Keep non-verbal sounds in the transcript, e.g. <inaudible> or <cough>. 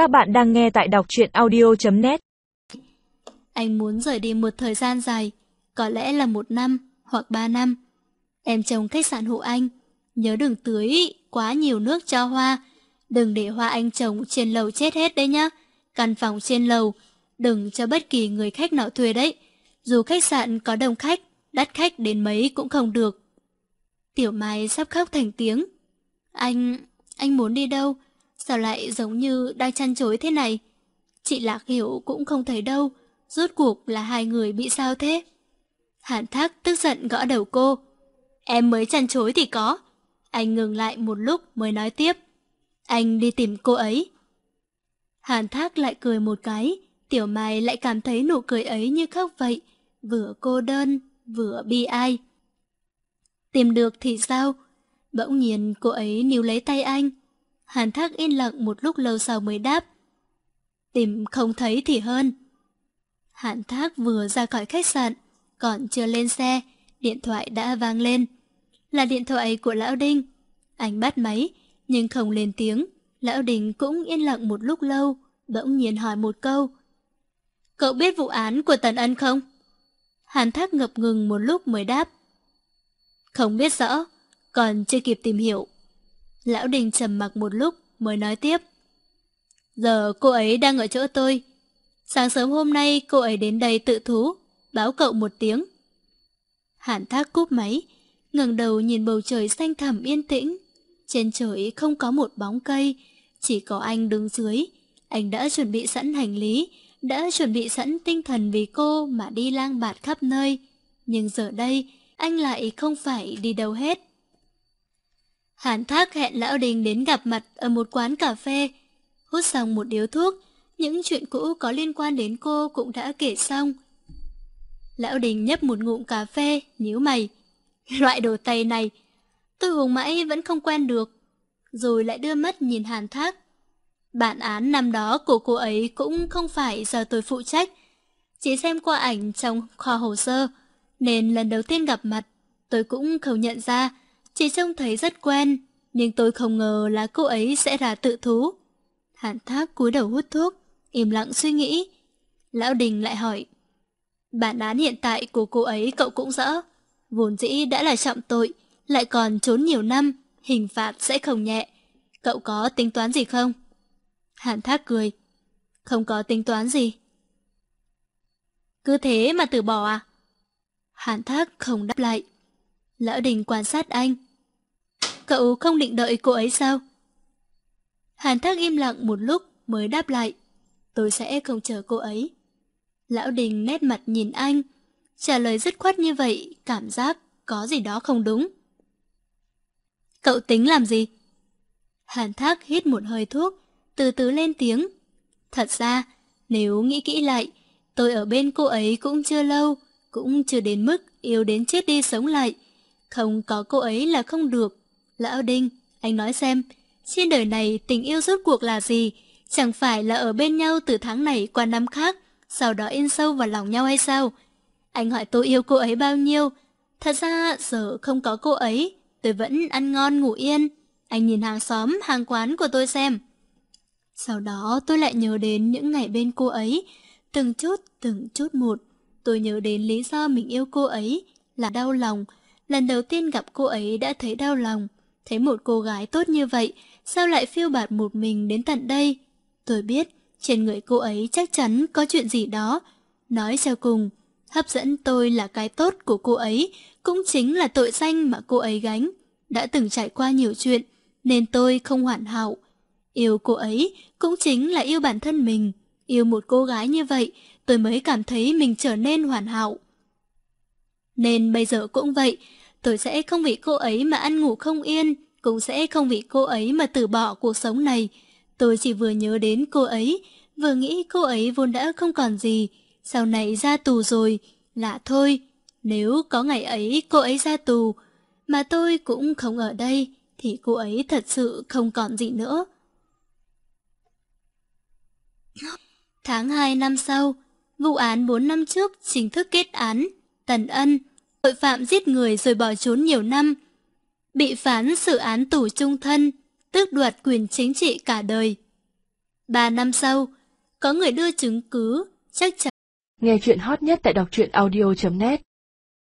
Các bạn đang nghe tại đọc truyện audio.net Anh muốn rời đi một thời gian dài, có lẽ là một năm hoặc ba năm. Em trồng khách sạn hộ anh, nhớ đừng tưới quá nhiều nước cho hoa. Đừng để hoa anh trồng trên lầu chết hết đấy nhá. Căn phòng trên lầu, đừng cho bất kỳ người khách nào thuê đấy. Dù khách sạn có đông khách, đắt khách đến mấy cũng không được. Tiểu Mai sắp khóc thành tiếng. Anh... anh muốn đi đâu? Sao lại giống như đang chăn chối thế này? Chị Lạc Hiểu cũng không thấy đâu. Rốt cuộc là hai người bị sao thế? Hàn Thác tức giận gõ đầu cô. Em mới chăn chối thì có. Anh ngừng lại một lúc mới nói tiếp. Anh đi tìm cô ấy. Hàn Thác lại cười một cái. Tiểu Mai lại cảm thấy nụ cười ấy như khóc vậy. Vừa cô đơn, vừa bi ai. Tìm được thì sao? Bỗng nhiên cô ấy níu lấy tay anh. Hàn Thác yên lặng một lúc lâu sau mới đáp. Tìm không thấy thì hơn. Hàn Thác vừa ra khỏi khách sạn, còn chưa lên xe, điện thoại đã vang lên. Là điện thoại của Lão Đinh. Anh bắt máy, nhưng không lên tiếng. Lão Đinh cũng yên lặng một lúc lâu, bỗng nhiên hỏi một câu. Cậu biết vụ án của Tần Ân không? Hàn Thác ngập ngừng một lúc mới đáp. Không biết rõ, còn chưa kịp tìm hiểu. Lão Đình trầm mặc một lúc mới nói tiếp. Giờ cô ấy đang ở chỗ tôi. Sáng sớm hôm nay cô ấy đến đây tự thú, báo cậu một tiếng. Hàn thác cúp máy, ngẩng đầu nhìn bầu trời xanh thẳm yên tĩnh. Trên trời không có một bóng cây, chỉ có anh đứng dưới. Anh đã chuẩn bị sẵn hành lý, đã chuẩn bị sẵn tinh thần vì cô mà đi lang bạt khắp nơi. Nhưng giờ đây, anh lại không phải đi đâu hết. Hàn Thác hẹn Lão Đình đến gặp mặt ở một quán cà phê. Hút xong một điếu thuốc, những chuyện cũ có liên quan đến cô cũng đã kể xong. Lão Đình nhấp một ngụm cà phê, nhíu mày. <laughs> Loại đồ tày này, tôi hùng mãi vẫn không quen được. Rồi lại đưa mắt nhìn Hàn Thác. Bản án năm đó của cô ấy cũng không phải do tôi phụ trách. Chỉ xem qua ảnh trong kho hồ sơ, nên lần đầu tiên gặp mặt, tôi cũng không nhận ra, chỉ trông thấy rất quen, nhưng tôi không ngờ là cô ấy sẽ là tự thú. Hàn Thác cúi đầu hút thuốc, im lặng suy nghĩ. Lão Đình lại hỏi, bản án hiện tại của cô ấy cậu cũng rõ, vốn dĩ đã là trọng tội, lại còn trốn nhiều năm, hình phạt sẽ không nhẹ. Cậu có tính toán gì không? Hàn Thác cười, không có tính toán gì. Cứ thế mà từ bỏ à? Hàn Thác không đáp lại. Lão Đình quan sát anh. Cậu không định đợi cô ấy sao? Hàn Thác im lặng một lúc mới đáp lại. Tôi sẽ không chờ cô ấy. Lão Đình nét mặt nhìn anh. Trả lời dứt khoát như vậy, cảm giác có gì đó không đúng. Cậu tính làm gì? Hàn Thác hít một hơi thuốc, từ từ lên tiếng. Thật ra, nếu nghĩ kỹ lại, tôi ở bên cô ấy cũng chưa lâu, cũng chưa đến mức yêu đến chết đi sống lại. Không có cô ấy là không được. Lão Đinh, anh nói xem, trên đời này tình yêu rốt cuộc là gì? Chẳng phải là ở bên nhau từ tháng này qua năm khác, sau đó in sâu vào lòng nhau hay sao? Anh hỏi tôi yêu cô ấy bao nhiêu? Thật ra giờ không có cô ấy, tôi vẫn ăn ngon ngủ yên. Anh nhìn hàng xóm, hàng quán của tôi xem. Sau đó tôi lại nhớ đến những ngày bên cô ấy, từng chút, từng chút một. Tôi nhớ đến lý do mình yêu cô ấy là đau lòng. Lần đầu tiên gặp cô ấy đã thấy đau lòng. Thấy một cô gái tốt như vậy, sao lại phiêu bạt một mình đến tận đây? Tôi biết, trên người cô ấy chắc chắn có chuyện gì đó. Nói cho cùng, hấp dẫn tôi là cái tốt của cô ấy, cũng chính là tội danh mà cô ấy gánh. Đã từng trải qua nhiều chuyện, nên tôi không hoàn hảo. Yêu cô ấy cũng chính là yêu bản thân mình. Yêu một cô gái như vậy, tôi mới cảm thấy mình trở nên hoàn hảo. Nên bây giờ cũng vậy, tôi sẽ không vì cô ấy mà ăn ngủ không yên, cũng sẽ không vì cô ấy mà từ bỏ cuộc sống này. Tôi chỉ vừa nhớ đến cô ấy, vừa nghĩ cô ấy vốn đã không còn gì, sau này ra tù rồi, lạ thôi. Nếu có ngày ấy cô ấy ra tù, mà tôi cũng không ở đây, thì cô ấy thật sự không còn gì nữa. Tháng 2 năm sau, vụ án 4 năm trước chính thức kết án, Tần Ân, tội phạm giết người rồi bỏ trốn nhiều năm, bị phán xử án tù trung thân, tước đoạt quyền chính trị cả đời. Ba năm sau, có người đưa chứng cứ, chắc chắn. Nghe chuyện hot nhất tại đọc truyện audio.net